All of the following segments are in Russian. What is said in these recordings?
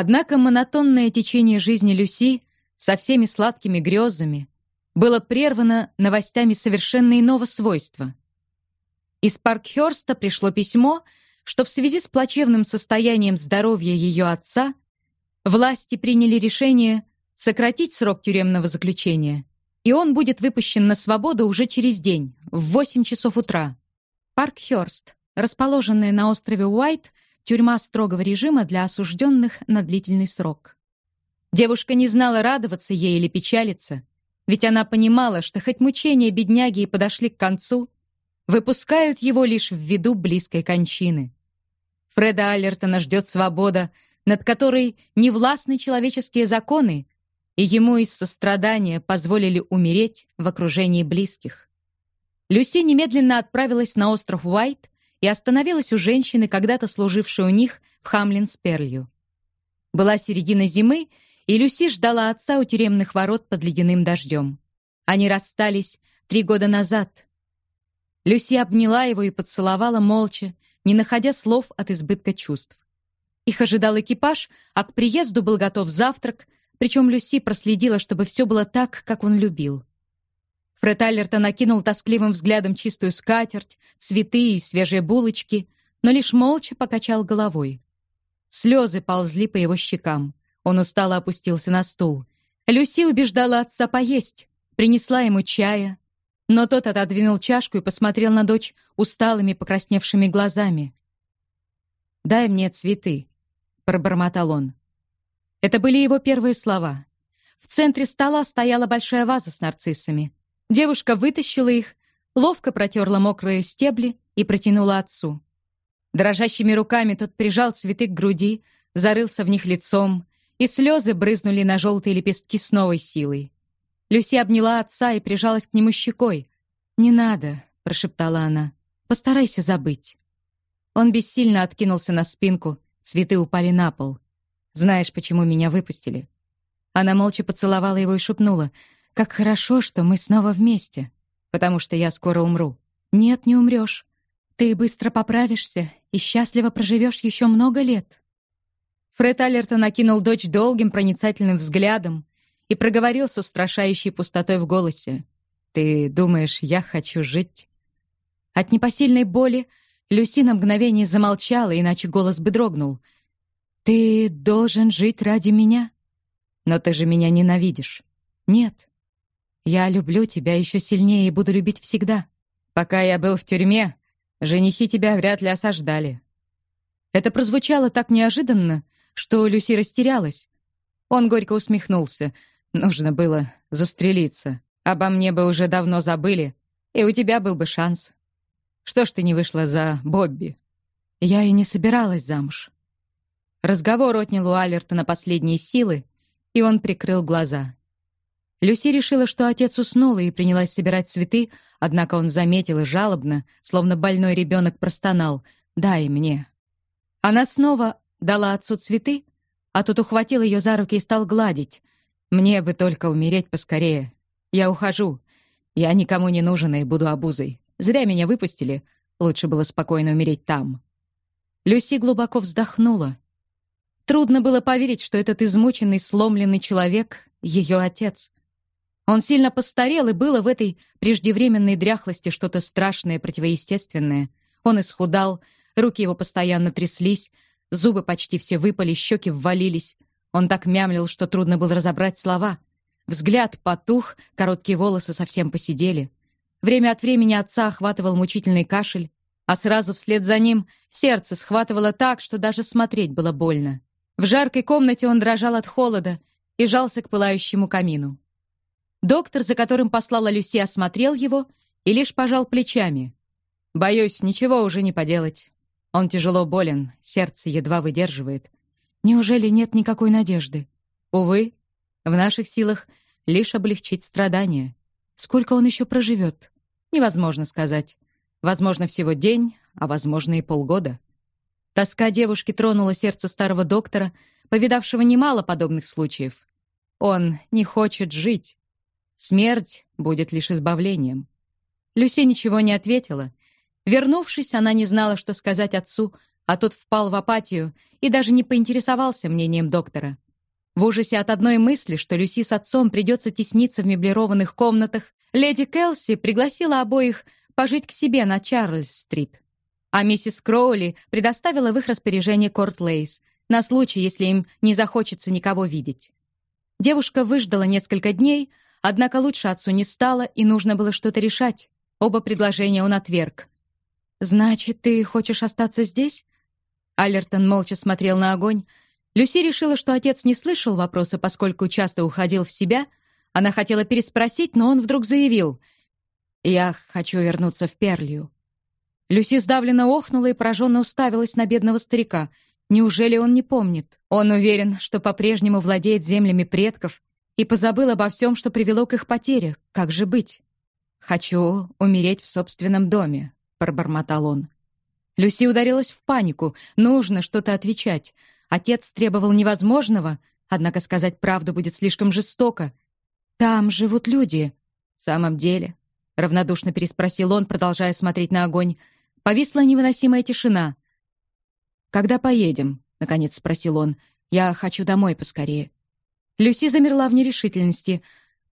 Однако монотонное течение жизни Люси со всеми сладкими грезами было прервано новостями совершенно иного свойства. Из Паркхёрста пришло письмо, что в связи с плачевным состоянием здоровья ее отца власти приняли решение сократить срок тюремного заключения, и он будет выпущен на свободу уже через день, в 8 часов утра. Паркхёрст, расположенная на острове Уайт, тюрьма строгого режима для осужденных на длительный срок. Девушка не знала, радоваться ей или печалиться, ведь она понимала, что хоть мучения бедняги и подошли к концу, выпускают его лишь в виду близкой кончины. Фреда Аллертона ждет свобода, над которой не властны человеческие законы, и ему из сострадания позволили умереть в окружении близких. Люси немедленно отправилась на остров Уайт и остановилась у женщины, когда-то служившей у них в Хамлин-Сперлью. Была середина зимы, и Люси ждала отца у тюремных ворот под ледяным дождем. Они расстались три года назад. Люси обняла его и поцеловала молча, не находя слов от избытка чувств. Их ожидал экипаж, а к приезду был готов завтрак, причем Люси проследила, чтобы все было так, как он любил. Фред Аллертон накинул тоскливым взглядом чистую скатерть, цветы и свежие булочки, но лишь молча покачал головой. Слезы ползли по его щекам. Он устало опустился на стул. Люси убеждала отца поесть, принесла ему чая, но тот отодвинул чашку и посмотрел на дочь усталыми покрасневшими глазами. «Дай мне цветы», — пробормотал он. Это были его первые слова. В центре стола стояла большая ваза с нарциссами. Девушка вытащила их, ловко протерла мокрые стебли и протянула отцу. Дрожащими руками тот прижал цветы к груди, зарылся в них лицом, и слезы брызнули на желтые лепестки с новой силой. Люси обняла отца и прижалась к нему щекой. «Не надо», — прошептала она. «Постарайся забыть». Он бессильно откинулся на спинку, цветы упали на пол. «Знаешь, почему меня выпустили?» Она молча поцеловала его и шепнула. «Как хорошо, что мы снова вместе, потому что я скоро умру». «Нет, не умрешь. Ты быстро поправишься и счастливо проживешь еще много лет». Фред Аллертон накинул дочь долгим проницательным взглядом и проговорил с устрашающей пустотой в голосе. «Ты думаешь, я хочу жить?» От непосильной боли Люси на мгновение замолчала, иначе голос бы дрогнул. «Ты должен жить ради меня? Но ты же меня ненавидишь». «Нет. Я люблю тебя еще сильнее и буду любить всегда. Пока я был в тюрьме, женихи тебя вряд ли осаждали». Это прозвучало так неожиданно, что Люси растерялась. Он горько усмехнулся. «Нужно было застрелиться. Обо мне бы уже давно забыли, и у тебя был бы шанс. Что ж ты не вышла за Бобби?» Я и не собиралась замуж. Разговор отнял у Алерта последние силы, и он прикрыл глаза. Люси решила, что отец уснул, и принялась собирать цветы, однако он заметил и жалобно, словно больной ребенок простонал «Дай мне». Она снова Дала отцу цветы, а тот ухватил ее за руки и стал гладить. «Мне бы только умереть поскорее. Я ухожу. Я никому не нужен и буду обузой. Зря меня выпустили. Лучше было спокойно умереть там». Люси глубоко вздохнула. Трудно было поверить, что этот измученный, сломленный человек — ее отец. Он сильно постарел, и было в этой преждевременной дряхлости что-то страшное, противоестественное. Он исхудал, руки его постоянно тряслись, Зубы почти все выпали, щеки ввалились. Он так мямлил, что трудно было разобрать слова. Взгляд потух, короткие волосы совсем посидели. Время от времени отца охватывал мучительный кашель, а сразу вслед за ним сердце схватывало так, что даже смотреть было больно. В жаркой комнате он дрожал от холода и жался к пылающему камину. Доктор, за которым послала Люси, осмотрел его и лишь пожал плечами. «Боюсь, ничего уже не поделать. Он тяжело болен, сердце едва выдерживает. Неужели нет никакой надежды? Увы, в наших силах лишь облегчить страдания. Сколько он еще проживет? Невозможно сказать. Возможно, всего день, а возможно и полгода. Тоска девушки тронула сердце старого доктора, повидавшего немало подобных случаев. Он не хочет жить. Смерть будет лишь избавлением. Люси ничего не ответила, Вернувшись, она не знала, что сказать отцу, а тот впал в апатию и даже не поинтересовался мнением доктора. В ужасе от одной мысли, что Люси с отцом придется тесниться в меблированных комнатах, леди Келси пригласила обоих пожить к себе на Чарльз-стрит. А миссис Кроули предоставила в их распоряжение Корт-Лейс на случай, если им не захочется никого видеть. Девушка выждала несколько дней, однако лучше отцу не стало, и нужно было что-то решать. Оба предложения он отверг. «Значит, ты хочешь остаться здесь?» Аллертон молча смотрел на огонь. Люси решила, что отец не слышал вопроса, поскольку часто уходил в себя. Она хотела переспросить, но он вдруг заявил. «Я хочу вернуться в Перлию». Люси сдавленно охнула и пораженно уставилась на бедного старика. Неужели он не помнит? Он уверен, что по-прежнему владеет землями предков и позабыл обо всем, что привело к их потере. Как же быть? «Хочу умереть в собственном доме», — пробормотал он. Люси ударилась в панику. Нужно что-то отвечать. Отец требовал невозможного, однако сказать правду будет слишком жестоко. «Там живут люди». «В самом деле?» — равнодушно переспросил он, продолжая смотреть на огонь. Повисла невыносимая тишина. «Когда поедем?» — наконец спросил он. «Я хочу домой поскорее». Люси замерла в нерешительности.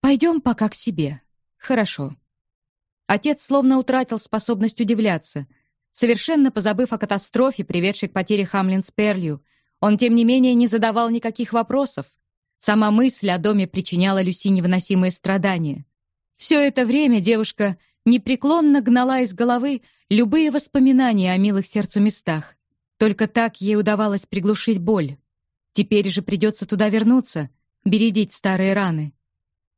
«Пойдем пока к себе». «Хорошо». Отец словно утратил способность удивляться. Совершенно позабыв о катастрофе, приведшей к потере Хамлин с Перлью, он, тем не менее, не задавал никаких вопросов. Сама мысль о доме причиняла Люси невыносимые страдания. Все это время девушка непреклонно гнала из головы любые воспоминания о милых сердцу местах. Только так ей удавалось приглушить боль. Теперь же придется туда вернуться, бередить старые раны.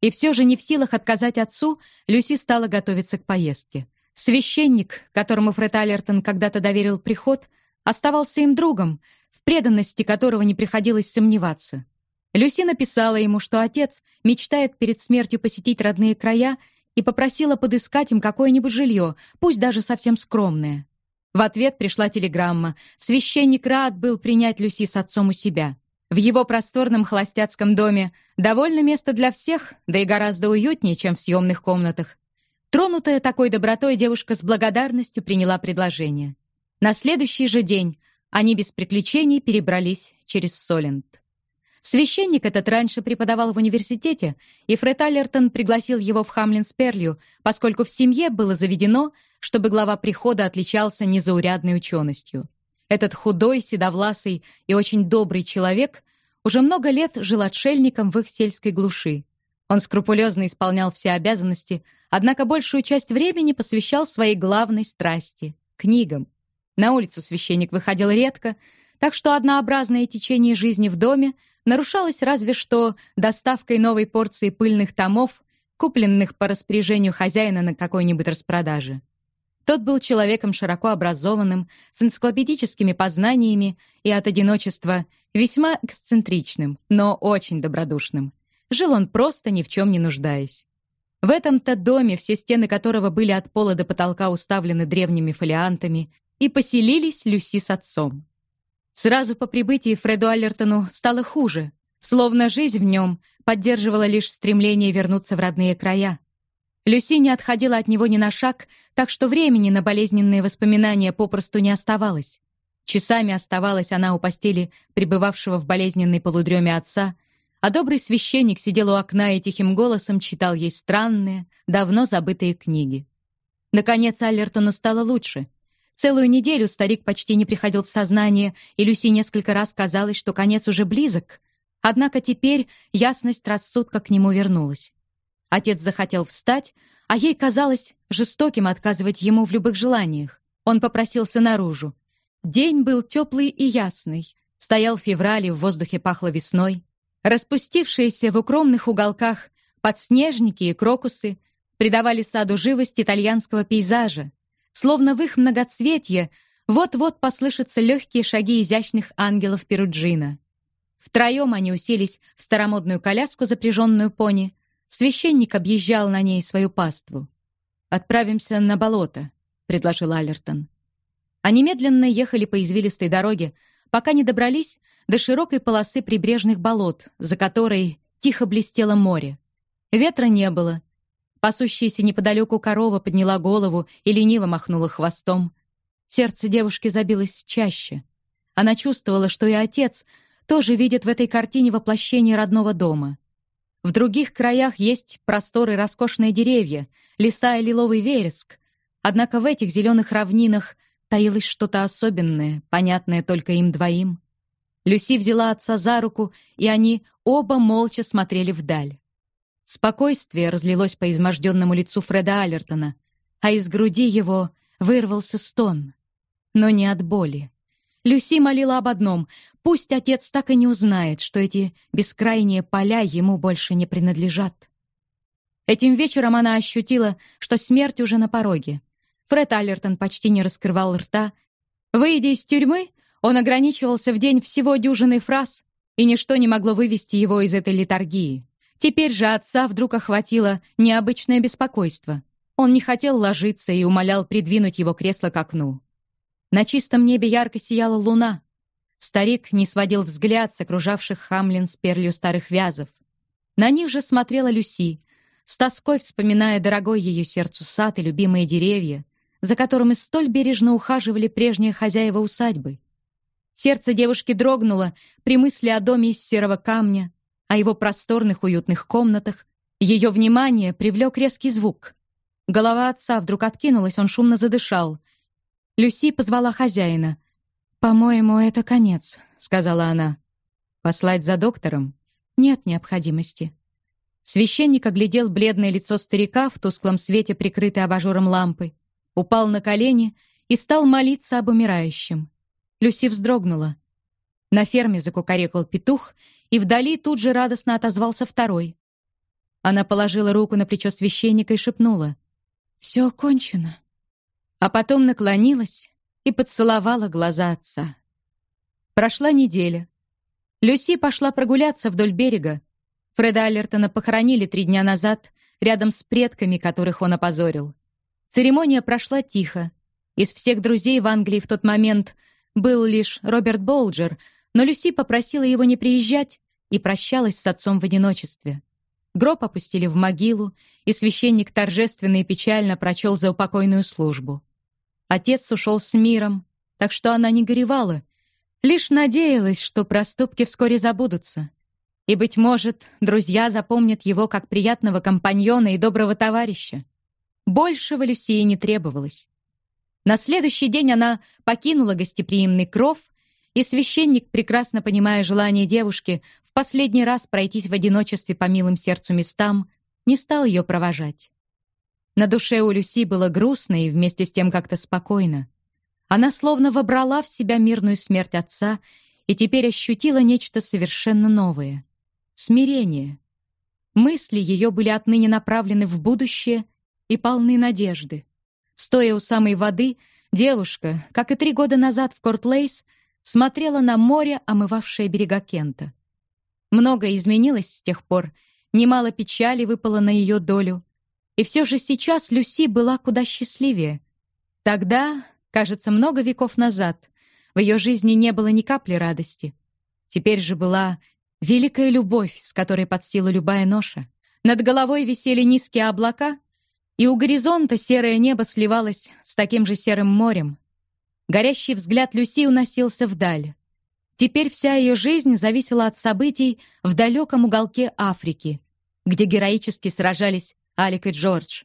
И все же не в силах отказать отцу, Люси стала готовиться к поездке. Священник, которому Фред Аллертон когда-то доверил приход, оставался им другом, в преданности которого не приходилось сомневаться. Люси написала ему, что отец мечтает перед смертью посетить родные края и попросила подыскать им какое-нибудь жилье, пусть даже совсем скромное. В ответ пришла телеграмма. Священник рад был принять Люси с отцом у себя. В его просторном холостяцком доме довольно места для всех, да и гораздо уютнее, чем в съемных комнатах. Тронутая такой добротой, девушка с благодарностью приняла предложение. На следующий же день они без приключений перебрались через Соленд. Священник этот раньше преподавал в университете, и Фред Аллертон пригласил его в Хамлинсперлью, поскольку в семье было заведено, чтобы глава прихода отличался незаурядной ученостью. Этот худой, седовласый и очень добрый человек уже много лет жил отшельником в их сельской глуши. Он скрупулезно исполнял все обязанности, однако большую часть времени посвящал своей главной страсти — книгам. На улицу священник выходил редко, так что однообразное течение жизни в доме нарушалось разве что доставкой новой порции пыльных томов, купленных по распоряжению хозяина на какой-нибудь распродаже. Тот был человеком широко образованным, с энциклопедическими познаниями и от одиночества весьма эксцентричным, но очень добродушным. Жил он просто, ни в чем не нуждаясь. В этом-то доме, все стены которого были от пола до потолка уставлены древними фолиантами, и поселились Люси с отцом. Сразу по прибытии Фреду Аллертону стало хуже, словно жизнь в нем поддерживала лишь стремление вернуться в родные края. Люси не отходила от него ни на шаг, так что времени на болезненные воспоминания попросту не оставалось. Часами оставалась она у постели пребывавшего в болезненной полудреме отца, а добрый священник сидел у окна и тихим голосом читал ей странные, давно забытые книги. Наконец Аллертону стало лучше. Целую неделю старик почти не приходил в сознание, и Люси несколько раз казалось, что конец уже близок. Однако теперь ясность рассудка к нему вернулась. Отец захотел встать, а ей казалось жестоким отказывать ему в любых желаниях. Он попросился наружу. День был теплый и ясный. Стоял февраль, и в воздухе пахло весной. Распустившиеся в укромных уголках подснежники и крокусы придавали саду живость итальянского пейзажа. Словно в их многоцветье вот-вот послышатся легкие шаги изящных ангелов Перуджина. Втроем они уселись в старомодную коляску, запряженную пони, Священник объезжал на ней свою паству. «Отправимся на болото», — предложил Аллертон. Они медленно ехали по извилистой дороге, пока не добрались до широкой полосы прибрежных болот, за которой тихо блестело море. Ветра не было. Пасущаяся неподалеку корова подняла голову и лениво махнула хвостом. Сердце девушки забилось чаще. Она чувствовала, что и отец тоже видит в этой картине воплощение родного дома. В других краях есть просторы роскошные деревья, леса и лиловый вереск. Однако в этих зеленых равнинах таилось что-то особенное, понятное только им двоим. Люси взяла отца за руку, и они оба молча смотрели вдаль. Спокойствие разлилось по изможденному лицу Фреда Аллертона, а из груди его вырвался стон. Но не от боли. Люси молила об одном — пусть отец так и не узнает, что эти бескрайние поля ему больше не принадлежат. Этим вечером она ощутила, что смерть уже на пороге. Фред Аллертон почти не раскрывал рта. Выйдя из тюрьмы, он ограничивался в день всего дюжиной фраз, и ничто не могло вывести его из этой литургии. Теперь же отца вдруг охватило необычное беспокойство. Он не хотел ложиться и умолял придвинуть его кресло к окну. На чистом небе ярко сияла луна. Старик не сводил взгляд с окружавших Хамлин с перлью старых вязов. На них же смотрела Люси, с тоской вспоминая дорогой ее сердцу сад и любимые деревья, за которыми столь бережно ухаживали прежние хозяева усадьбы. Сердце девушки дрогнуло при мысли о доме из серого камня, о его просторных уютных комнатах. Ее внимание привлек резкий звук. Голова отца вдруг откинулась, он шумно задышал. Люси позвала хозяина. «По-моему, это конец», — сказала она. «Послать за доктором?» «Нет необходимости». Священник оглядел бледное лицо старика в тусклом свете, прикрытой абажуром лампы, упал на колени и стал молиться об умирающем. Люси вздрогнула. На ферме закукарекал петух, и вдали тут же радостно отозвался второй. Она положила руку на плечо священника и шепнула. «Все кончено» а потом наклонилась и поцеловала глаза отца. Прошла неделя. Люси пошла прогуляться вдоль берега. Фреда Аллертона похоронили три дня назад рядом с предками, которых он опозорил. Церемония прошла тихо. Из всех друзей в Англии в тот момент был лишь Роберт Болджер, но Люси попросила его не приезжать и прощалась с отцом в одиночестве. Гроб опустили в могилу, и священник торжественно и печально прочел за упокойную службу. Отец ушел с миром, так что она не горевала, лишь надеялась, что проступки вскоре забудутся. И, быть может, друзья запомнят его как приятного компаньона и доброго товарища. Большего Люсии не требовалось. На следующий день она покинула гостеприимный кров, и священник, прекрасно понимая желание девушки в последний раз пройтись в одиночестве по милым сердцу местам, не стал ее провожать. На душе у Люси было грустно и вместе с тем как-то спокойно. Она словно вобрала в себя мирную смерть отца и теперь ощутила нечто совершенно новое — смирение. Мысли ее были отныне направлены в будущее и полны надежды. Стоя у самой воды, девушка, как и три года назад в Кортлейс, смотрела на море, омывавшее берега Кента. Многое изменилось с тех пор, немало печали выпало на ее долю, и все же сейчас Люси была куда счастливее. Тогда, кажется, много веков назад, в ее жизни не было ни капли радости. Теперь же была великая любовь, с которой под силу любая ноша. Над головой висели низкие облака, и у горизонта серое небо сливалось с таким же серым морем. Горящий взгляд Люси уносился вдаль. Теперь вся ее жизнь зависела от событий в далеком уголке Африки, где героически сражались Алик и Джордж.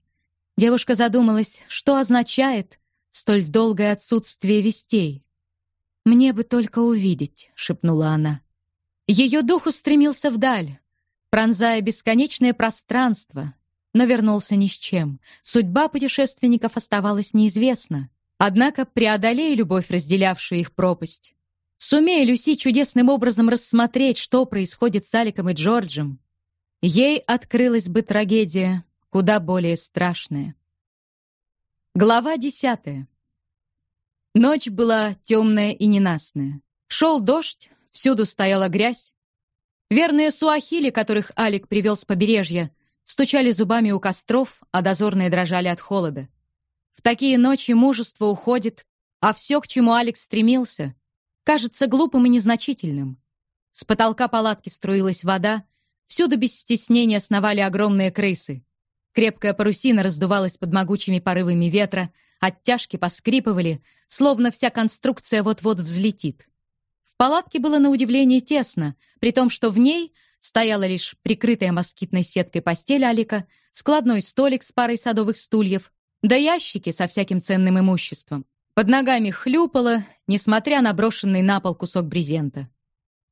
Девушка задумалась, что означает столь долгое отсутствие вестей. «Мне бы только увидеть», — шепнула она. Ее дух устремился вдаль, пронзая бесконечное пространство, но вернулся ни с чем. Судьба путешественников оставалась неизвестна. Однако, преодолея любовь, разделявшую их пропасть, сумея Люси чудесным образом рассмотреть, что происходит с Аликом и Джорджем, ей открылась бы трагедия, куда более страшное. Глава десятая. Ночь была темная и ненастная. Шел дождь, всюду стояла грязь. Верные суахили, которых Алик привел с побережья, стучали зубами у костров, а дозорные дрожали от холода. В такие ночи мужество уходит, а все, к чему Алекс стремился, кажется глупым и незначительным. С потолка палатки струилась вода, всюду без стеснения сновали огромные крысы. Крепкая парусина раздувалась под могучими порывами ветра, оттяжки поскрипывали, словно вся конструкция вот-вот взлетит. В палатке было на удивление тесно, при том, что в ней стояла лишь прикрытая москитной сеткой постель Алика, складной столик с парой садовых стульев, да ящики со всяким ценным имуществом. Под ногами хлюпало, несмотря на брошенный на пол кусок брезента.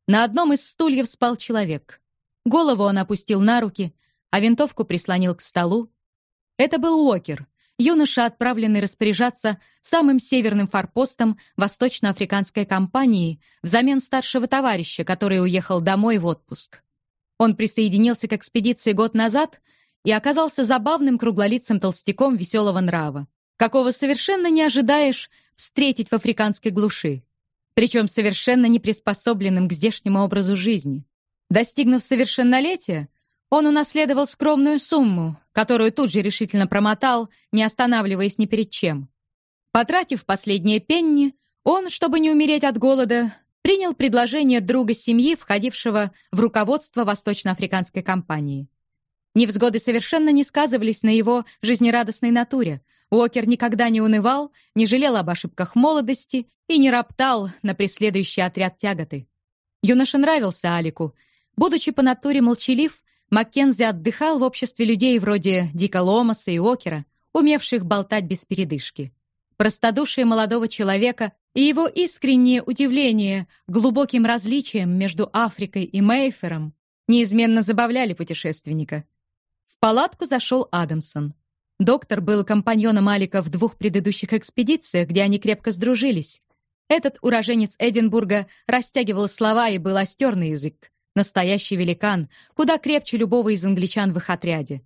На одном из стульев спал человек. Голову он опустил на руки, а винтовку прислонил к столу. Это был Уокер, юноша, отправленный распоряжаться самым северным форпостом Восточноафриканской компании взамен старшего товарища, который уехал домой в отпуск. Он присоединился к экспедиции год назад и оказался забавным круглолицым толстяком веселого нрава, какого совершенно не ожидаешь встретить в африканской глуши, причем совершенно не приспособленным к здешнему образу жизни. Достигнув совершеннолетия, он унаследовал скромную сумму, которую тут же решительно промотал, не останавливаясь ни перед чем. Потратив последние пенни, он, чтобы не умереть от голода, принял предложение друга семьи, входившего в руководство Восточноафриканской компании. Невзгоды совершенно не сказывались на его жизнерадостной натуре. Уокер никогда не унывал, не жалел об ошибках молодости и не роптал на преследующий отряд тяготы. Юноша нравился Алику. Будучи по натуре молчалив, Маккензи отдыхал в обществе людей вроде Дика Ломаса и Окера, умевших болтать без передышки. Простодушие молодого человека и его искреннее удивление глубоким различием между Африкой и Мейфером неизменно забавляли путешественника. В палатку зашел Адамсон. Доктор был компаньоном Алика в двух предыдущих экспедициях, где они крепко сдружились. Этот уроженец Эдинбурга растягивал слова и был остер на язык. Настоящий великан, куда крепче любого из англичан в их отряде.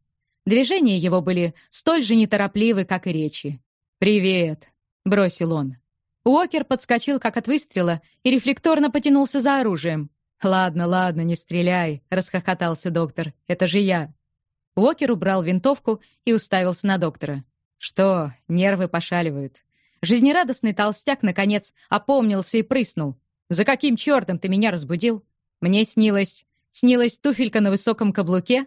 Движения его были столь же неторопливы, как и речи. «Привет!» — бросил он. Уокер подскочил, как от выстрела, и рефлекторно потянулся за оружием. «Ладно, ладно, не стреляй», — расхохотался доктор. «Это же я». Уокер убрал винтовку и уставился на доктора. «Что, нервы пошаливают?» Жизнерадостный толстяк, наконец, опомнился и прыснул. «За каким чертом ты меня разбудил?» Мне снилось... Снилась туфелька на высоком каблуке,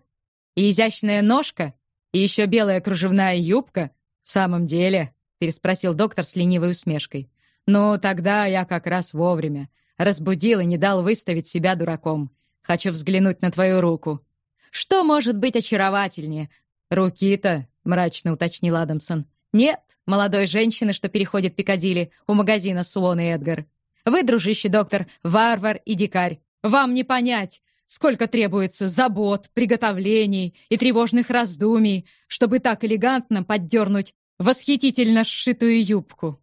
и изящная ножка, и еще белая кружевная юбка. В самом деле, переспросил доктор с ленивой усмешкой. «Ну, тогда я как раз вовремя. Разбудил и не дал выставить себя дураком. Хочу взглянуть на твою руку». «Что может быть очаровательнее?» «Руки-то», — мрачно уточнил Адамсон. «Нет, молодой женщины, что переходит Пикадилли у магазина Суон и Эдгар. Вы, дружище доктор, варвар и дикарь. Вам не понять, сколько требуется забот, приготовлений и тревожных раздумий, чтобы так элегантно поддернуть восхитительно сшитую юбку.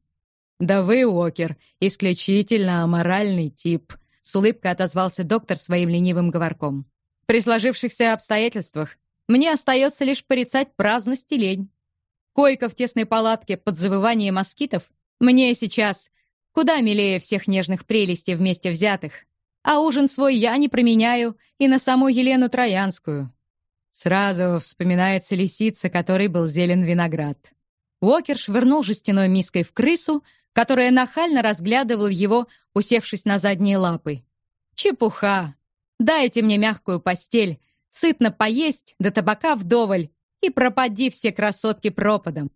«Да вы, Уокер, исключительно аморальный тип», — с улыбкой отозвался доктор своим ленивым говорком. «При сложившихся обстоятельствах мне остается лишь порицать праздность и лень. Койка в тесной палатке под завывание москитов мне сейчас куда милее всех нежных прелестей вместе взятых а ужин свой я не променяю и на саму Елену Троянскую. Сразу вспоминается лисица, которой был зелен виноград. Уокер швырнул жестяной миской в крысу, которая нахально разглядывала его, усевшись на задние лапы. «Чепуха! Дайте мне мягкую постель, сытно поесть, до табака вдоволь, и пропади все красотки пропадом».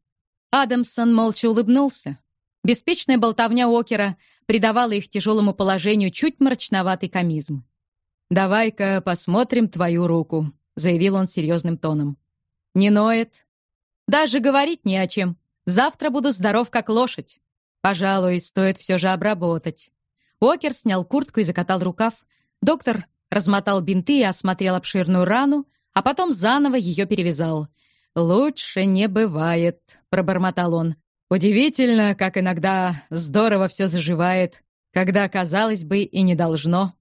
Адамсон молча улыбнулся. Беспечная болтовня Окера придавала их тяжелому положению чуть мрачноватый комизм. «Давай-ка посмотрим твою руку», — заявил он серьезным тоном. «Не ноет. Даже говорить не о чем. Завтра буду здоров, как лошадь. Пожалуй, стоит все же обработать». Окер снял куртку и закатал рукав. Доктор размотал бинты и осмотрел обширную рану, а потом заново ее перевязал. «Лучше не бывает», — пробормотал он. Удивительно, как иногда здорово все заживает, когда, казалось бы, и не должно.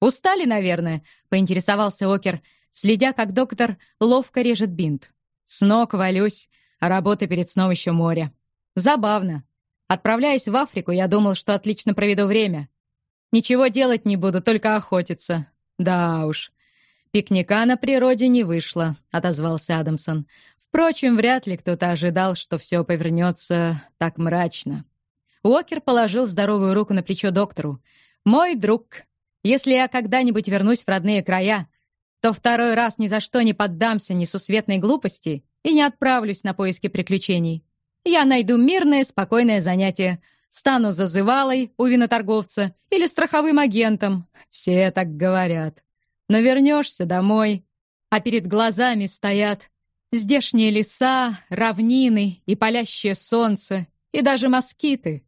«Устали, наверное?» — поинтересовался Окер, следя, как доктор ловко режет бинт. «С ног валюсь, а работа перед сном еще море. Забавно. Отправляясь в Африку, я думал, что отлично проведу время. Ничего делать не буду, только охотиться. Да уж. Пикника на природе не вышло», — отозвался Адамсон. Впрочем, вряд ли кто-то ожидал, что все повернется так мрачно. Уокер положил здоровую руку на плечо доктору. «Мой друг, если я когда-нибудь вернусь в родные края, то второй раз ни за что не поддамся несусветной глупости и не отправлюсь на поиски приключений. Я найду мирное, спокойное занятие. стану зазывалой у виноторговца или страховым агентом. Все так говорят. Но вернешься домой, а перед глазами стоят здешние леса, равнины и палящее солнце, и даже москиты.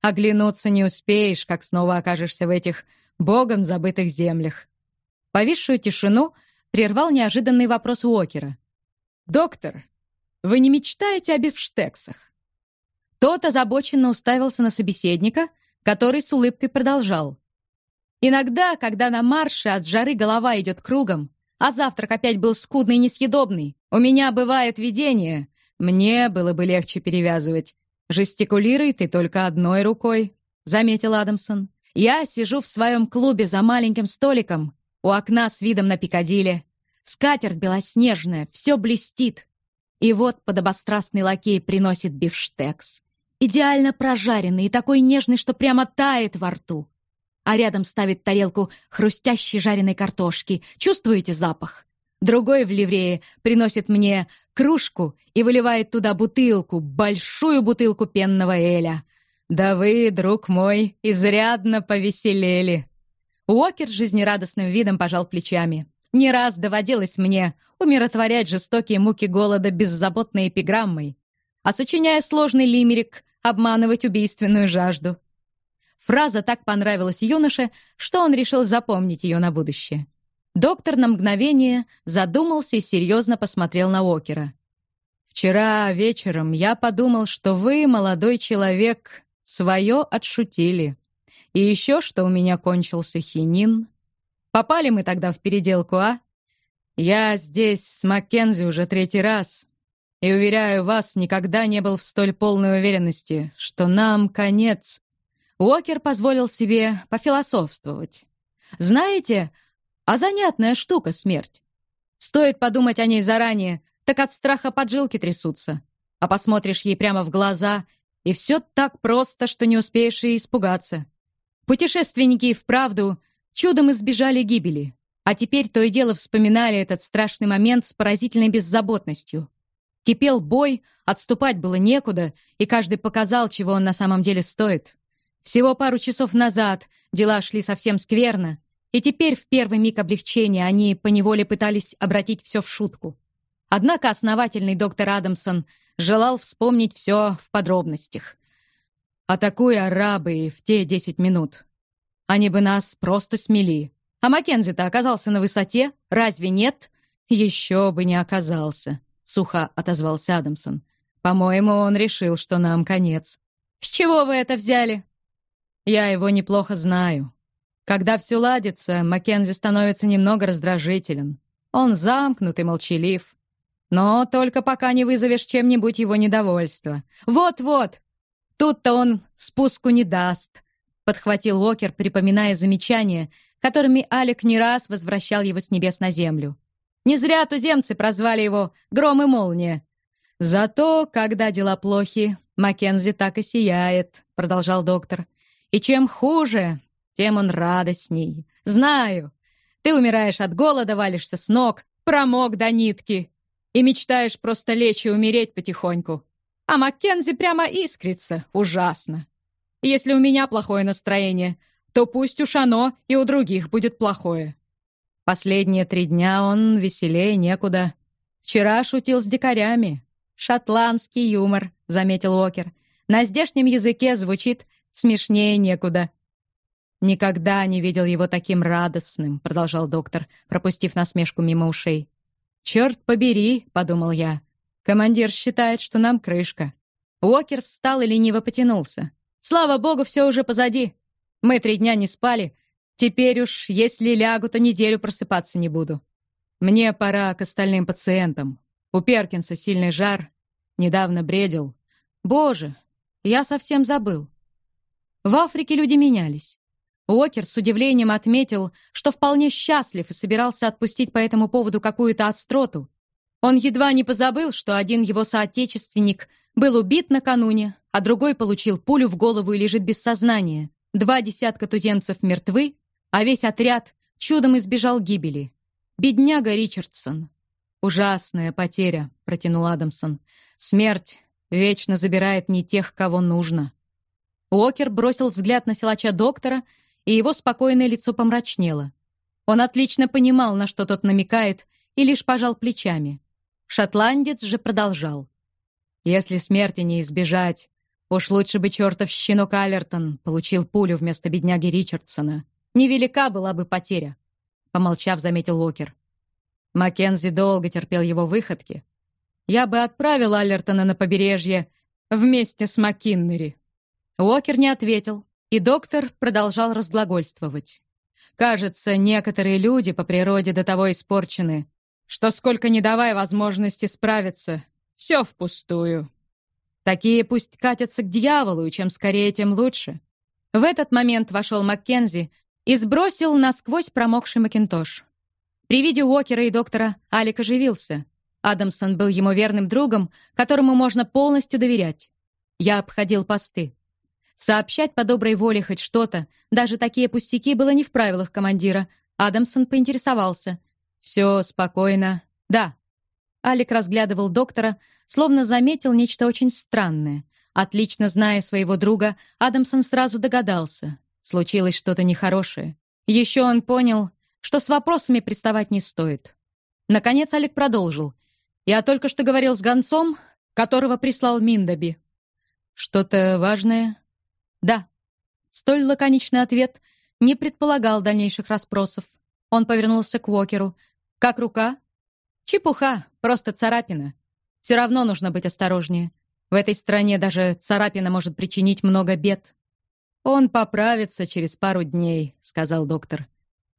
Оглянуться не успеешь, как снова окажешься в этих богом забытых землях. Повисшую тишину прервал неожиданный вопрос Уокера. «Доктор, вы не мечтаете о бифштексах?» Тот озабоченно уставился на собеседника, который с улыбкой продолжал. «Иногда, когда на марше от жары голова идет кругом, а завтрак опять был скудный и несъедобный, у меня бывает видение. Мне было бы легче перевязывать. «Жестикулируй ты только одной рукой», — заметил Адамсон. «Я сижу в своем клубе за маленьким столиком, у окна с видом на Пикадилли. Скатерть белоснежная, все блестит. И вот подобострастный лакей приносит бифштекс. Идеально прожаренный и такой нежный, что прямо тает во рту. А рядом ставит тарелку хрустящей жареной картошки. Чувствуете запах? Другой в ливрее приносит мне кружку и выливает туда бутылку, большую бутылку пенного эля. Да вы, друг мой, изрядно повеселели. Уокер с жизнерадостным видом пожал плечами. Не раз доводилось мне умиротворять жестокие муки голода беззаботной эпиграммой, а сочиняя сложный лимерик, обманывать убийственную жажду. Фраза так понравилась юноше, что он решил запомнить ее на будущее. Доктор на мгновение задумался и серьезно посмотрел на Окера. «Вчера вечером я подумал, что вы, молодой человек, свое отшутили. И еще, что у меня кончился хинин. Попали мы тогда в переделку, а? Я здесь с Маккензи уже третий раз. И, уверяю вас, никогда не был в столь полной уверенности, что нам конец». Уокер позволил себе пофилософствовать. «Знаете, а занятная штука смерть. Стоит подумать о ней заранее, так от страха поджилки трясутся. А посмотришь ей прямо в глаза, и все так просто, что не успеешь и испугаться. Путешественники и вправду чудом избежали гибели, а теперь то и дело вспоминали этот страшный момент с поразительной беззаботностью. Кипел бой, отступать было некуда, и каждый показал, чего он на самом деле стоит. Всего пару часов назад дела шли совсем скверно, и теперь в первый миг облегчения они поневоле пытались обратить все в шутку. Однако основательный доктор Адамсон желал вспомнить все в подробностях. «Атакуй арабы в те десять минут. Они бы нас просто смели. А Маккензи-то оказался на высоте, разве нет?» «Еще бы не оказался», — сухо отозвался Адамсон. «По-моему, он решил, что нам конец». «С чего вы это взяли?» «Я его неплохо знаю. Когда все ладится, Маккензи становится немного раздражителен. Он замкнут и молчалив. Но только пока не вызовешь чем-нибудь его недовольство. Вот-вот! Тут-то он спуску не даст. Подхватил Уокер, припоминая замечания, которыми Алек не раз возвращал его с небес на землю. Не зря туземцы прозвали его «Гром и молния». «Зато, когда дела плохи, Маккензи так и сияет», — продолжал доктор. «И чем хуже, тем он радостней. Знаю. Ты умираешь от голода, валишься с ног, промок до нитки. И мечтаешь просто лечь и умереть потихоньку. А Маккензи прямо искрится. Ужасно. Если у меня плохое настроение, то пусть уж оно и у других будет плохое. Последние три дня он веселее некуда. Вчера шутил с дикарями. Шотландский юмор, заметил Уокер. На здешнем языке звучит смешнее некуда. «Никогда не видел его таким радостным», — продолжал доктор, пропустив насмешку мимо ушей. «Черт побери», — подумал я. «Командир считает, что нам крышка». Уокер встал и лениво потянулся. «Слава богу, все уже позади. Мы три дня не спали. Теперь уж, если лягу, то неделю просыпаться не буду. Мне пора к остальным пациентам. У Перкинса сильный жар. Недавно бредил. Боже, я совсем забыл. В Африке люди менялись. Уокер с удивлением отметил, что вполне счастлив и собирался отпустить по этому поводу какую-то остроту. Он едва не позабыл, что один его соотечественник был убит накануне, а другой получил пулю в голову и лежит без сознания. Два десятка туземцев мертвы, а весь отряд чудом избежал гибели. Бедняга Ричардсон. «Ужасная потеря», — протянул Адамсон. «Смерть вечно забирает не тех, кого нужно». Уокер бросил взгляд на силача доктора, и его спокойное лицо помрачнело. Он отлично понимал, на что тот намекает, и лишь пожал плечами. Шотландец же продолжал. «Если смерти не избежать, уж лучше бы чертов щенок Аллертон получил пулю вместо бедняги Ричардсона. Невелика была бы потеря», — помолчав, заметил Уокер. Маккензи долго терпел его выходки. «Я бы отправил Аллертона на побережье вместе с Маккиннери». Уокер не ответил, и доктор продолжал разглагольствовать. Кажется, некоторые люди по природе до того испорчены, что сколько не давай возможности справиться, все впустую. Такие пусть катятся к дьяволу, и чем скорее, тем лучше. В этот момент вошел Маккензи и сбросил насквозь промокший Макинтош. При виде Уокера и доктора Алик оживился. Адамсон был ему верным другом, которому можно полностью доверять. Я обходил посты. Сообщать по доброй воле хоть что-то, даже такие пустяки, было не в правилах командира. Адамсон поинтересовался. «Все спокойно?» «Да». Алик разглядывал доктора, словно заметил нечто очень странное. Отлично зная своего друга, Адамсон сразу догадался. Случилось что-то нехорошее. Еще он понял, что с вопросами приставать не стоит. Наконец Алик продолжил. «Я только что говорил с гонцом, которого прислал Миндаби». «Что-то важное?» «Да». Столь лаконичный ответ не предполагал дальнейших расспросов. Он повернулся к Уокеру. «Как рука?» «Чепуха, просто царапина. Все равно нужно быть осторожнее. В этой стране даже царапина может причинить много бед». «Он поправится через пару дней», — сказал доктор.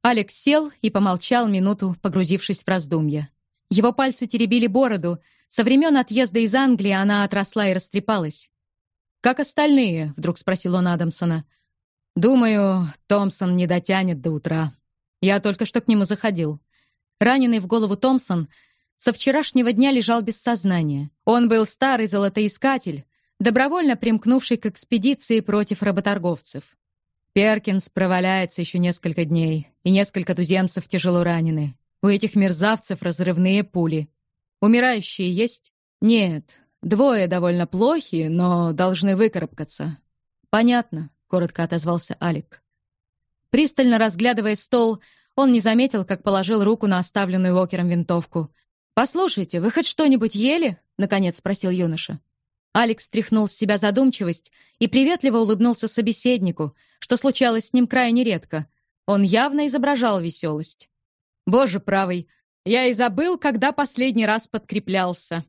Алекс сел и помолчал минуту, погрузившись в раздумья. Его пальцы теребили бороду. Со времен отъезда из Англии она отросла и растрепалась. «Как остальные?» — вдруг спросил он Адамсона. «Думаю, Томпсон не дотянет до утра. Я только что к нему заходил. Раненый в голову Томпсон со вчерашнего дня лежал без сознания. Он был старый золотоискатель, добровольно примкнувший к экспедиции против работорговцев. Перкинс проваляется еще несколько дней, и несколько туземцев тяжело ранены. У этих мерзавцев разрывные пули. Умирающие есть? Нет, Двое довольно плохие, но должны выкарабкаться. Понятно, коротко отозвался Алик. Пристально разглядывая стол, он не заметил, как положил руку на оставленную Уокером винтовку. «Послушайте, вы хоть что-нибудь ели?» — наконец спросил юноша. Алекс стряхнул с себя задумчивость и приветливо улыбнулся собеседнику, что случалось с ним крайне редко. Он явно изображал веселость. «Боже правый, я и забыл, когда последний раз подкреплялся»,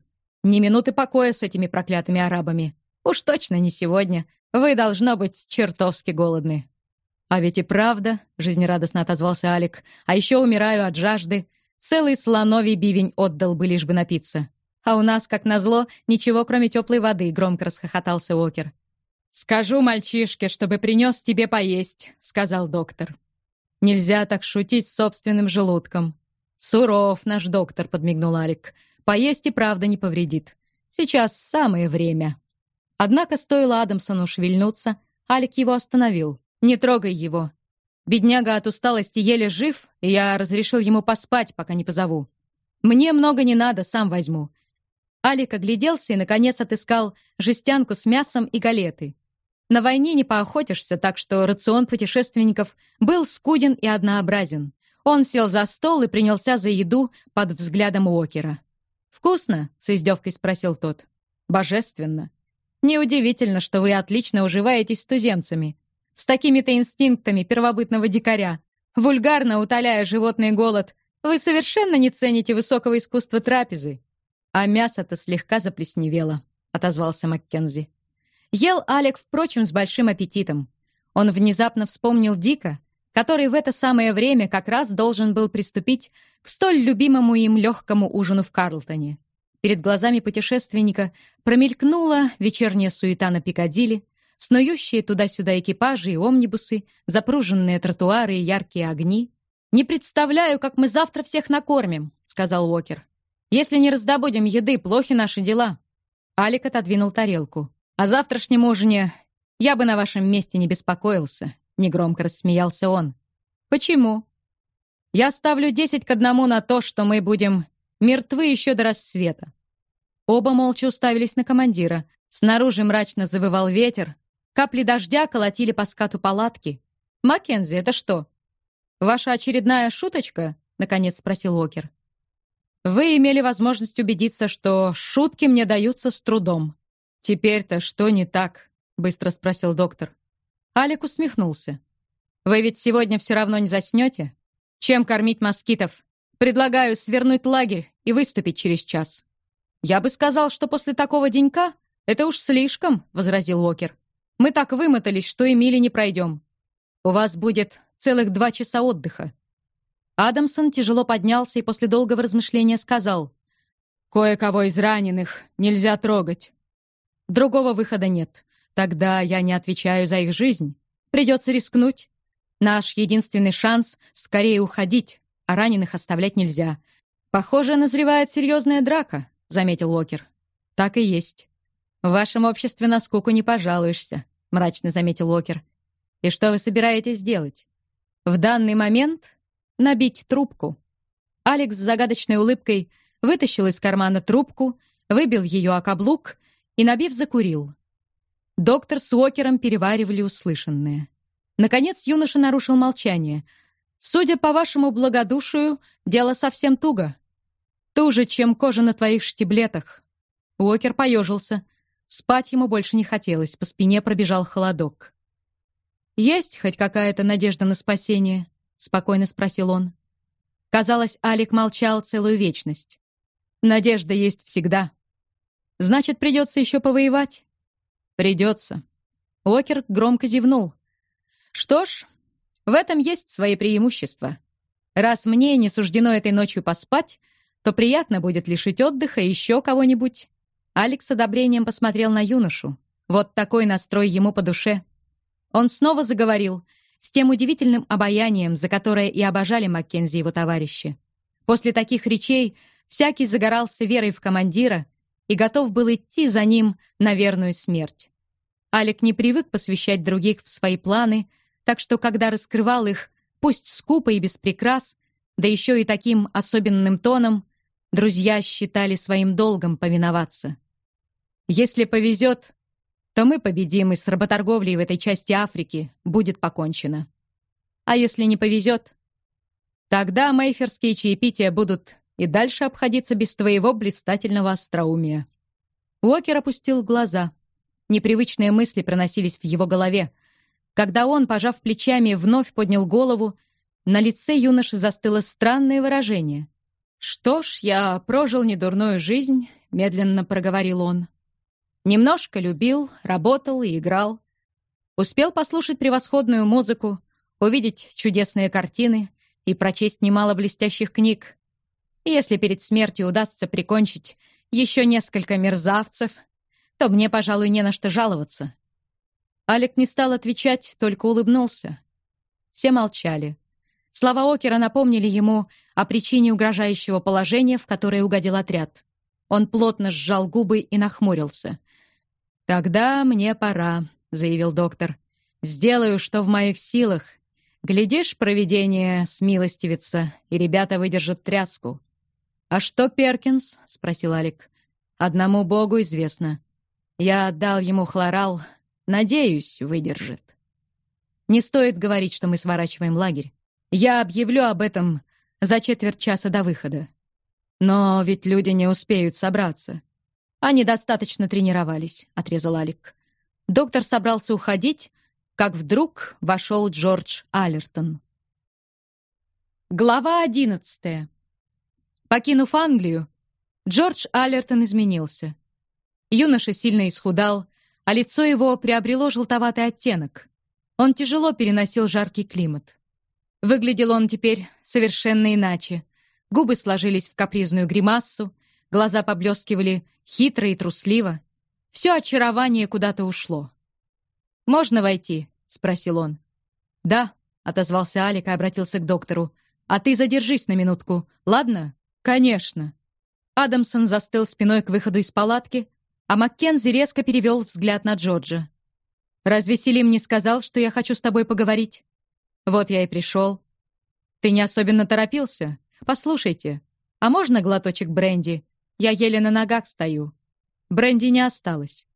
ни минуты покоя с этими проклятыми арабами. Уж точно не сегодня. Вы, должно быть, чертовски голодны». «А ведь и правда», — жизнерадостно отозвался Алик, «а еще умираю от жажды. Целый слоновий бивень отдал бы, лишь бы напиться. А у нас, как назло, ничего, кроме теплой воды», — громко расхохотался Окер. «Скажу мальчишке, чтобы принес тебе поесть», — сказал доктор. «Нельзя так шутить с собственным желудком». «Суров наш доктор», — подмигнул Алик. Поесть и правда не повредит. Сейчас самое время. Однако стоило Адамсону шевельнуться, Алик его остановил. «Не трогай его. Бедняга от усталости еле жив, и я разрешил ему поспать, пока не позову. Мне много не надо, сам возьму». Алик огляделся и, наконец, отыскал жестянку с мясом и галеты. На войне не поохотишься, так что рацион путешественников был скуден и однообразен. Он сел за стол и принялся за еду под взглядом Уокера. «Вкусно?» — с издевкой спросил тот. «Божественно. Неудивительно, что вы отлично уживаетесь с туземцами. С такими-то инстинктами первобытного дикаря. Вульгарно утоляя животный голод, вы совершенно не цените высокого искусства трапезы. А мясо-то слегка заплесневело», — отозвался Маккензи. Ел Алек, впрочем, с большим аппетитом. Он внезапно вспомнил Дика, который в это самое время как раз должен был приступить к столь любимому им легкому ужину в Карлтоне. Перед глазами путешественника промелькнула вечерняя суета на Пикадилли, снующие туда-сюда экипажи и омнибусы, запруженные тротуары и яркие огни. «Не представляю, как мы завтра всех накормим», — сказал Уокер. «Если не раздобудем еды, плохи наши дела». Алик отодвинул тарелку. «О завтрашнем ужине я бы на вашем месте не беспокоился. Негромко рассмеялся он. «Почему?» «Я ставлю десять к одному на то, что мы будем мертвы еще до рассвета». Оба молча уставились на командира. Снаружи мрачно завывал ветер, Капли дождя колотили по скату палатки. «Маккензи, это что? Ваша очередная шуточка?» — наконец спросил Уокер. «Вы имели возможность убедиться, что шутки мне даются с трудом. Теперь-то что не так?» — быстро спросил доктор. Алик усмехнулся. «Вы ведь сегодня все равно не заснете? Чем кормить москитов? Предлагаю свернуть лагерь и выступить через час». «Я бы сказал, что после такого денька это уж слишком», — возразил Уокер. «Мы так вымотались, что и мили не пройдем. У вас будет целых два часа отдыха». Адамсон тяжело поднялся и после долгого размышления сказал, «Кое-кого из раненых нельзя трогать. Другого выхода нет. Тогда я не отвечаю за их жизнь. Придется рискнуть. Наш единственный шанс — скорее уходить, а раненых оставлять нельзя. Похоже, назревает серьезная драка. — заметил Уокер. «Так и есть. В вашем обществе на скуку не пожалуешься», — мрачно заметил Уокер. «И что вы собираетесь делать? В данный момент набить трубку». Алекс с загадочной улыбкой вытащил из кармана трубку, выбил ее о каблук и, набив, закурил. Доктор с Уокером переваривали услышанное. Наконец юноша нарушил молчание. «Судя по вашему благодушию, дело совсем туго. Туже, чем кожа на твоих штиблетах. Уокер поежился. Спать ему больше не хотелось, по спине пробежал холодок. «Есть хоть какая-то надежда на спасение?» — спокойно спросил он. Казалось, Алик молчал целую вечность. «Надежда есть всегда. Значит, придется еще повоевать?» «Придется». Уокер громко зевнул. «Что ж, в этом есть свои преимущества. Раз мне не суждено этой ночью поспать, то приятно будет лишить отдыха еще кого-нибудь. Алекс с одобрением посмотрел на юношу. Вот такой настрой ему по душе. Он снова заговорил, с тем удивительным обаянием, за которое и обожали Маккензи его товарищи. После таких речей всякий загорался верой в командира и готов был идти за ним на верную смерть. Алик не привык посвящать других в свои планы, так что, когда раскрывал их, пусть скупо и без прикрас, да еще и таким особенным тоном, Друзья считали своим долгом повиноваться. Если повезет, то мы победим, и с работорговлей в этой части Африки будет покончено. А если не повезет, тогда мейферские чаепития будут и дальше обходиться без твоего блистательного остроумия. Уокер опустил глаза. Непривычные мысли проносились в его голове. Когда он, пожав плечами, вновь поднял голову, на лице юноши застыло странное выражение — «Что ж, я прожил недурную жизнь», — медленно проговорил он. «Немножко любил, работал и играл. Успел послушать превосходную музыку, увидеть чудесные картины и прочесть немало блестящих книг. Если перед смертью удастся прикончить еще несколько мерзавцев, то мне, пожалуй, не на что жаловаться». Алек не стал отвечать, только улыбнулся. Все молчали. Слова Окера напомнили ему о причине угрожающего положения, в которое угодил отряд. Он плотно сжал губы и нахмурился. «Тогда мне пора», — заявил доктор. «Сделаю, что в моих силах. Глядишь, провидение смилостивится, и ребята выдержат тряску». «А что Перкинс?» — спросил Алик. «Одному богу известно. Я отдал ему хлорал. Надеюсь, выдержит». «Не стоит говорить, что мы сворачиваем лагерь. Я объявлю об этом за четверть часа до выхода. Но ведь люди не успеют собраться. Они достаточно тренировались, отрезал Алик. Доктор собрался уходить, как вдруг вошел Джордж Аллертон. Глава одиннадцатая. Покинув Англию, Джордж Аллертон изменился. Юноша сильно исхудал, а лицо его приобрело желтоватый оттенок. Он тяжело переносил жаркий климат. Выглядел он теперь совершенно иначе. Губы сложились в капризную гримассу, глаза поблескивали хитро и трусливо. Все очарование куда-то ушло. «Можно войти?» — спросил он. «Да», — отозвался Алик и обратился к доктору. «А ты задержись на минутку, ладно?» «Конечно». Адамсон застыл спиной к выходу из палатки, а Маккензи резко перевел взгляд на Джорджа. «Разве Селим не сказал, что я хочу с тобой поговорить?» Вот я и пришел. Ты не особенно торопился? Послушайте, а можно глоточек бренди? Я еле на ногах стою. Бренди не осталось.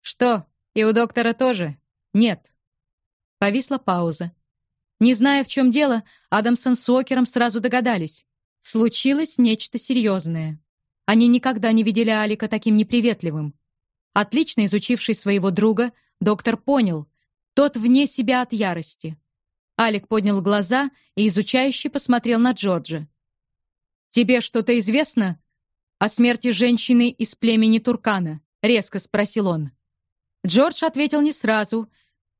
Что, и у доктора тоже? «Нет». Повисла пауза. Не зная, в чем дело, Адамсон с Уокером сразу догадались. Случилось нечто серьезное. Они никогда не видели Алика таким неприветливым. Отлично изучивший своего друга, доктор понял, тот вне себя от ярости. Алик поднял глаза и изучающе посмотрел на Джорджа. «Тебе что-то известно о смерти женщины из племени Туркана?» — резко спросил он. Джордж ответил не сразу.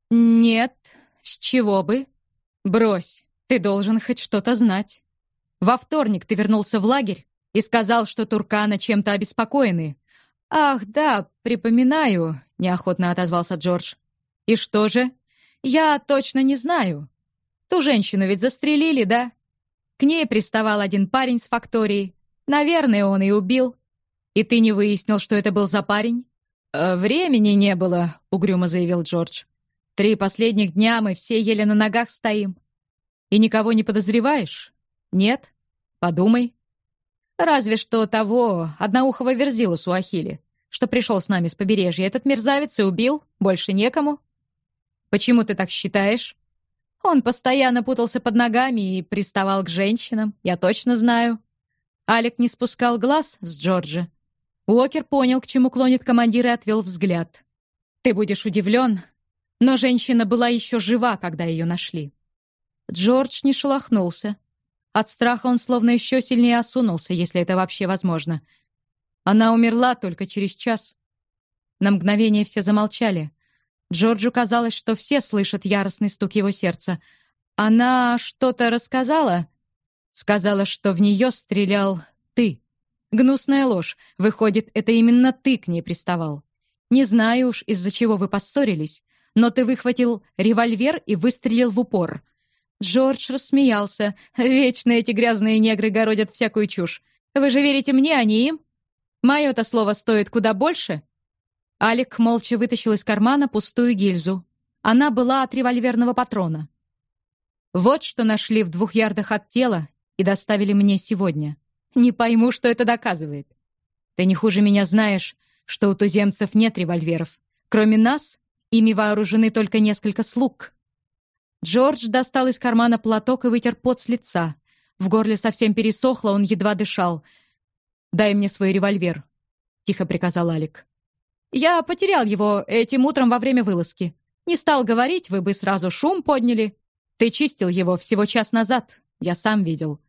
«Нет, с чего бы?» «Брось, ты должен хоть что-то знать. Во вторник ты вернулся в лагерь и сказал, что Туркана чем-то обеспокоены. «Ах, да, припоминаю», — неохотно отозвался Джордж. «И что же? Я точно не знаю. Ту женщину ведь застрелили, да? К ней приставал один парень с фактории. Наверное, он и убил. И ты не выяснил, что это был за парень?» «Э, «Времени не было», — угрюмо заявил Джордж. Три последних дня мы все еле на ногах стоим. И никого не подозреваешь? Нет? Подумай. Разве что того одноухого верзилу Суахили, что пришел с нами с побережья. Этот мерзавец и убил, больше некому. Почему ты так считаешь? Он постоянно путался под ногами и приставал к женщинам, я точно знаю. Алек не спускал глаз с Джорджа. Уокер понял, к чему клонит командир и отвел взгляд. «Ты будешь удивлен, но женщина была еще жива, когда ее нашли. Джордж не шелохнулся. От страха он словно еще сильнее осунулся, если это вообще возможно. Она умерла только через час. На мгновение все замолчали. Джорджу казалось, что все слышат яростный стук его сердца. Она что-то рассказала? Сказала, что в нее стрелял ты. Гнусная ложь. Выходит, это именно ты к ней приставал. Не знаю уж, из-за чего вы поссорились, но ты выхватил револьвер и выстрелил в упор». Джордж рассмеялся. «Вечно эти грязные негры городят всякую чушь. Вы же верите мне, а не им? Мое-то слово стоит куда больше». Алик молча вытащил из кармана пустую гильзу. Она была от револьверного патрона. «Вот что нашли в двух ярдах от тела и доставили мне сегодня. Не пойму, что это доказывает. Ты не хуже меня знаешь, что у туземцев нет револьверов. Кроме нас, Ими вооружены только несколько слуг. Джордж достал из кармана платок и вытер пот с лица. В горле совсем пересохло, он едва дышал. «Дай мне свой револьвер», — тихо приказал Алик. «Я потерял его этим утром во время вылазки. Не стал говорить, вы бы сразу шум подняли. Ты чистил его всего час назад, я сам видел».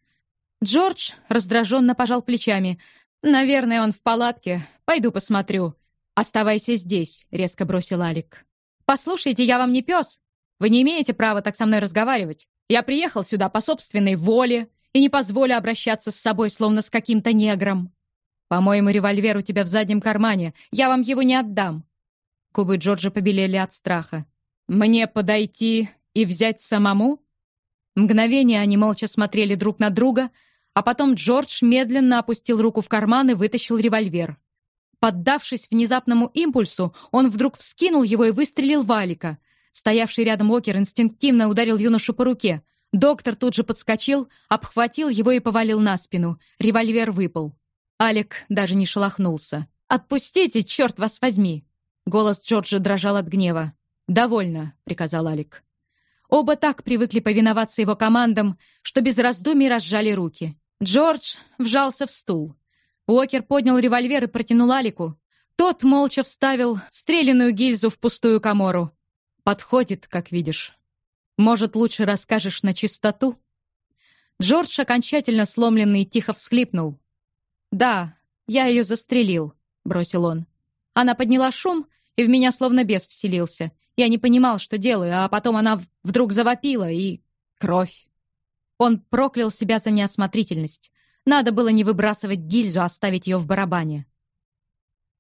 Джордж раздраженно пожал плечами. «Наверное, он в палатке. Пойду посмотрю». «Оставайся здесь», — резко бросил Алик. «Послушайте, я вам не пес. Вы не имеете права так со мной разговаривать. Я приехал сюда по собственной воле и не позволю обращаться с собой, словно с каким-то негром. По-моему, револьвер у тебя в заднем кармане. Я вам его не отдам». Кубы Джорджа побелели от страха. «Мне подойти и взять самому?» Мгновение они молча смотрели друг на друга, а потом Джордж медленно опустил руку в карман и вытащил револьвер. Поддавшись внезапному импульсу, он вдруг вскинул его и выстрелил в Алика. Стоявший рядом Окер инстинктивно ударил юношу по руке. Доктор тут же подскочил, обхватил его и повалил на спину. Револьвер выпал. Алик даже не шелохнулся. «Отпустите, черт вас возьми!» Голос Джорджа дрожал от гнева. «Довольно», — приказал Алик. Оба так привыкли повиноваться его командам, что без раздумий разжали руки. Джордж вжался в стул. Уокер поднял револьвер и протянул Алику. Тот молча вставил стреляную гильзу в пустую комору. Подходит, как видишь. Может, лучше расскажешь на чистоту? Джордж, окончательно сломленный, тихо всхлипнул. «Да, я ее застрелил», — бросил он. Она подняла шум, и в меня словно бес вселился. Я не понимал, что делаю, а потом она вдруг завопила, и... кровь. Он проклял себя за неосмотрительность. Надо было не выбрасывать гильзу, а ставить ее в барабане.